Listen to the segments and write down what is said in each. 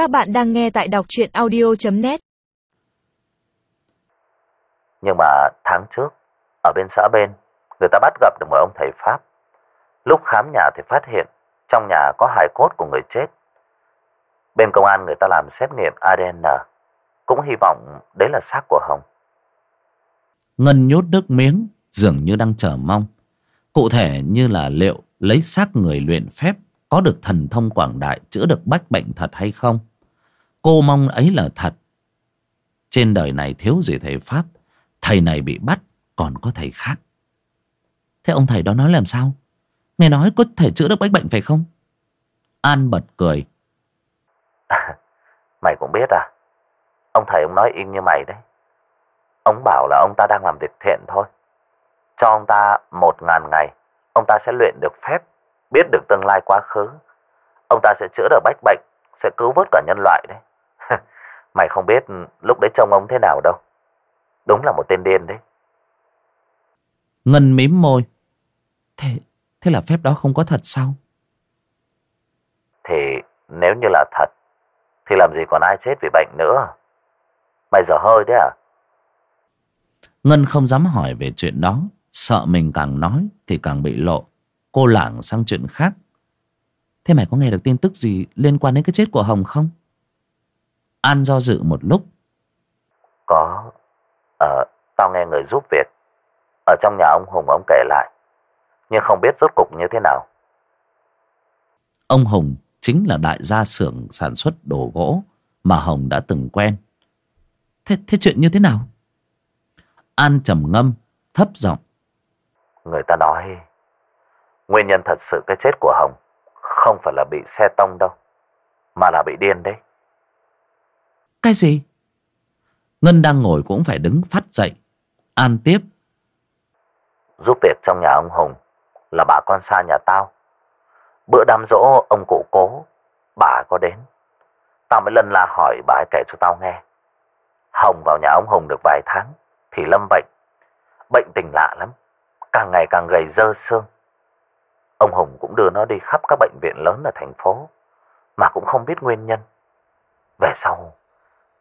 Các bạn đang nghe tại đọc truyện audio.net Nhưng mà tháng trước, ở bên xã bên, người ta bắt gặp được một ông thầy Pháp. Lúc khám nhà thì phát hiện trong nhà có hài cốt của người chết. Bên công an người ta làm xét nghiệm ADN, cũng hy vọng đấy là xác của Hồng. Ngân nhốt nước miếng, dường như đang chờ mong. Cụ thể như là liệu lấy xác người luyện phép có được thần thông quảng đại chữa được bách bệnh thật hay không. Cô mong ấy là thật. Trên đời này thiếu gì thầy Pháp, thầy này bị bắt, còn có thầy khác. Thế ông thầy đó nói làm sao? Nghe nói có thể chữa được bách bệnh phải không? An bật cười. Mày cũng biết à? Ông thầy ông nói in như mày đấy. Ông bảo là ông ta đang làm việc thiện thôi. Cho ông ta một ngàn ngày, ông ta sẽ luyện được phép, biết được tương lai quá khứ. Ông ta sẽ chữa được bách bệnh, sẽ cứu vớt cả nhân loại đấy. Mày không biết lúc đấy trông ông thế nào đâu. Đúng là một tên điên đấy. Ngân mím môi. Thế, thế là phép đó không có thật sao? Thì nếu như là thật, thì làm gì còn ai chết vì bệnh nữa. Mày dở hơi đấy à? Ngân không dám hỏi về chuyện đó. Sợ mình càng nói thì càng bị lộ. Cô lảng sang chuyện khác. Thế mày có nghe được tin tức gì liên quan đến cái chết của Hồng không? An do dự một lúc. Có. Ờ, tao nghe người giúp việc. Ở trong nhà ông Hùng ông kể lại. Nhưng không biết rốt cục như thế nào. Ông Hùng chính là đại gia xưởng sản xuất đồ gỗ mà Hồng đã từng quen. Thế, thế chuyện như thế nào? An trầm ngâm, thấp giọng. Người ta nói nguyên nhân thật sự cái chết của Hồng không phải là bị xe tông đâu, mà là bị điên đấy. Cái gì? Ngân đang ngồi cũng phải đứng phát dậy. An tiếp. Giúp việc trong nhà ông Hùng là bà con xa nhà tao. Bữa đám dỗ ông cụ cố, bà có đến. Tao mới lần la hỏi bà ấy kể cho tao nghe. Hồng vào nhà ông Hùng được vài tháng thì lâm bệnh. Bệnh tình lạ lắm, càng ngày càng gầy dơ xương. Ông Hùng cũng đưa nó đi khắp các bệnh viện lớn ở thành phố, mà cũng không biết nguyên nhân. Về sau,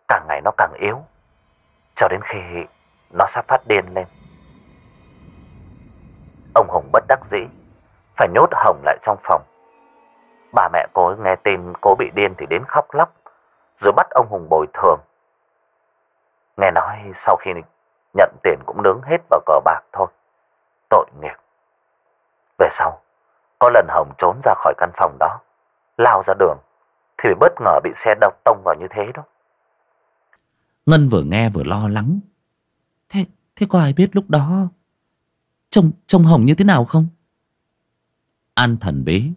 càng ngày nó càng yếu, cho đến khi nó sắp phát điên lên. Ông Hùng bất đắc dĩ, phải nhốt Hồng lại trong phòng. Bà mẹ cô nghe tin cô bị điên thì đến khóc lóc, rồi bắt ông Hùng bồi thường. Nghe nói sau khi nhận tiền cũng nướng hết vào cờ bạc thôi. Tội nghiệp. Về sau, có lần Hồng trốn ra khỏi căn phòng đó, lao ra đường, thì bất ngờ bị xe độc tông vào như thế đó. Ngân vừa nghe vừa lo lắng. Thế, thế có ai biết lúc đó trông, trông Hồng như thế nào không? An thần bí.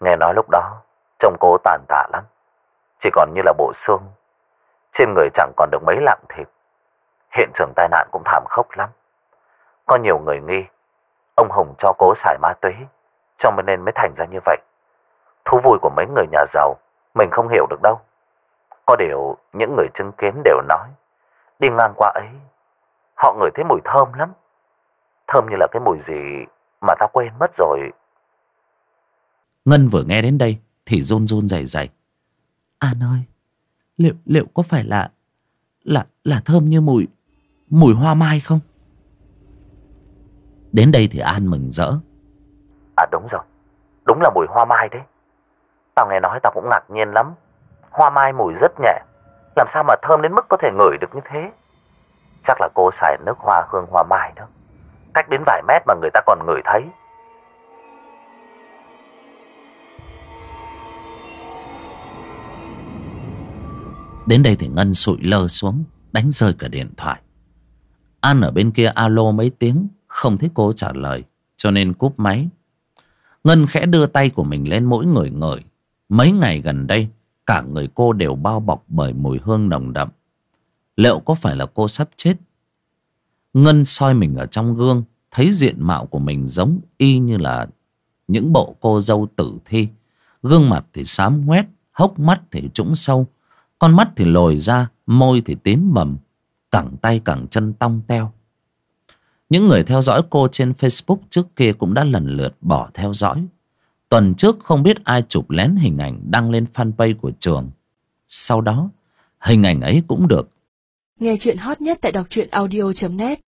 Nghe nói lúc đó, trông cô tàn tạ lắm. Chỉ còn như là bộ xương. Trên người chẳng còn được mấy lạng thịt. Hiện trường tai nạn cũng thảm khốc lắm. Có nhiều người nghi ông Hồng cho cố xài ma túy, cho nên mới thành ra như vậy. Thú vui của mấy người nhà giàu, mình không hiểu được đâu. Có điều những người chứng kiến đều nói, đi ngang qua ấy, họ ngửi thấy mùi thơm lắm. Thơm như là cái mùi gì mà ta quên mất rồi. Ngân vừa nghe đến đây thì run run rẩy rẩy. An ơi, liệu liệu có phải là là là thơm như mùi mùi hoa mai không? Đến đây thì An mừng rỡ. À đúng rồi, đúng là mùi hoa mai đấy. Tao nghe nói tao cũng ngạc nhiên lắm. Hoa mai mùi rất nhẹ, làm sao mà thơm đến mức có thể ngửi được như thế? Chắc là cô xài nước hoa hương hoa mai đó. Cách đến vài mét mà người ta còn ngửi thấy. Đến đây thì Ngân sụi lơ xuống, đánh rơi cả điện thoại. An ở bên kia alo mấy tiếng, không thấy cô trả lời, cho nên cúp máy. Ngân khẽ đưa tay của mình lên mỗi người ngửi. Mấy ngày gần đây, cả người cô đều bao bọc bởi mùi hương nồng đậm. Liệu có phải là cô sắp chết? Ngân soi mình ở trong gương, thấy diện mạo của mình giống y như là những bộ cô dâu tử thi. Gương mặt thì xám ngoét, hốc mắt thì trũng sâu, con mắt thì lồi ra, môi thì tím mầm, cẳng tay cẳng chân tong teo. Những người theo dõi cô trên Facebook trước kia cũng đã lần lượt bỏ theo dõi. Tuần trước không biết ai chụp lén hình ảnh đăng lên fanpage của trường. Sau đó, hình ảnh ấy cũng được. Nghe chuyện hot nhất tại đọc truyện audio.net